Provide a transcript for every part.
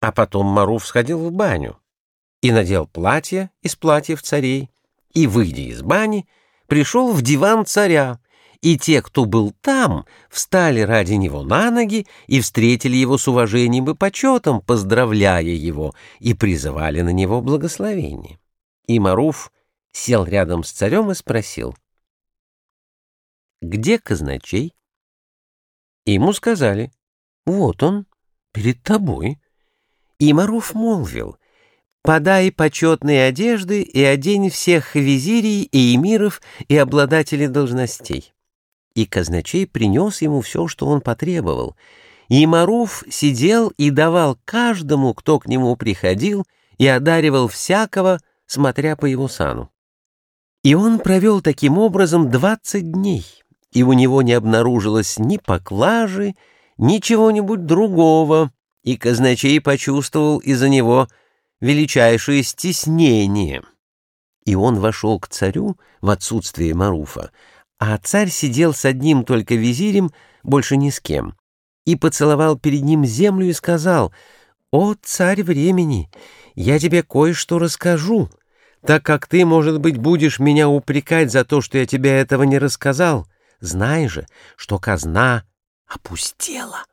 А потом Маруф сходил в баню и надел платье из платьев царей, и, выйдя из бани, пришел в диван царя, и те, кто был там, встали ради него на ноги и встретили его с уважением и почетом, поздравляя его, и призывали на него благословение. И Маруф сел рядом с царем и спросил, «Где казначей?» Ему сказали, «Вот он, перед тобой». И Маруф молвил, «Подай почетные одежды и одень всех визирей и эмиров и обладателей должностей». И казначей принес ему все, что он потребовал. И Маруф сидел и давал каждому, кто к нему приходил, и одаривал всякого, смотря по его сану. И он провел таким образом двадцать дней, и у него не обнаружилось ни поклажи, ни чего-нибудь другого, и казначей почувствовал из-за него величайшее стеснение. И он вошел к царю в отсутствие Маруфа, а царь сидел с одним только визирем, больше ни с кем, и поцеловал перед ним землю и сказал, «О, царь времени, я тебе кое-что расскажу, так как ты, может быть, будешь меня упрекать за то, что я тебе этого не рассказал. Знай же, что казна опустела,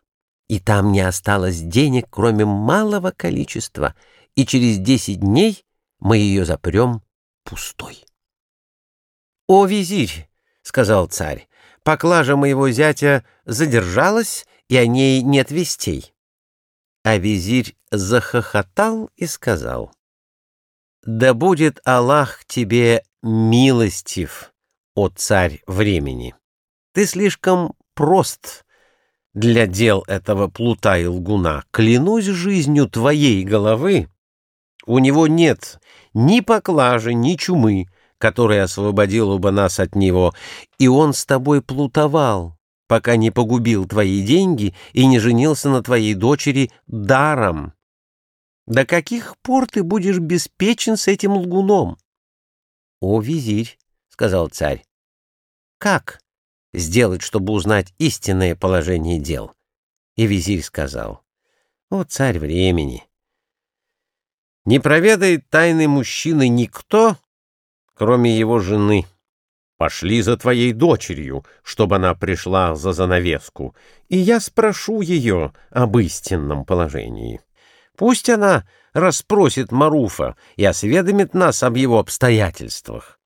и там не осталось денег, кроме малого количества, и через десять дней мы ее запрем пустой. «О, визирь!» — сказал царь, — «поклажа моего зятя задержалась, и о ней нет вестей». А визирь захохотал и сказал, «Да будет Аллах тебе милостив, о царь времени! Ты слишком прост» для дел этого плута и лгуна. Клянусь жизнью твоей головы, у него нет ни поклажи, ни чумы, которая освободила бы нас от него, и он с тобой плутовал, пока не погубил твои деньги и не женился на твоей дочери даром. До каких пор ты будешь беспечен с этим лгуном? — О, визирь, — сказал царь, — как сделать, чтобы узнать истинное положение дел? И визирь сказал, — О, царь времени! Не проведает тайны мужчины никто, кроме его жены. Пошли за твоей дочерью, чтобы она пришла за занавеску, и я спрошу ее об истинном положении. Пусть она расспросит Маруфа и осведомит нас об его обстоятельствах.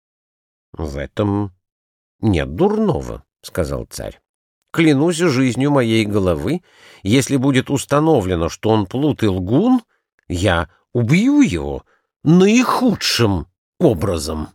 — В этом нет дурного, — сказал царь. — Клянусь жизнью моей головы, если будет установлено, что он плут и лгун, я убью его наихудшим образом.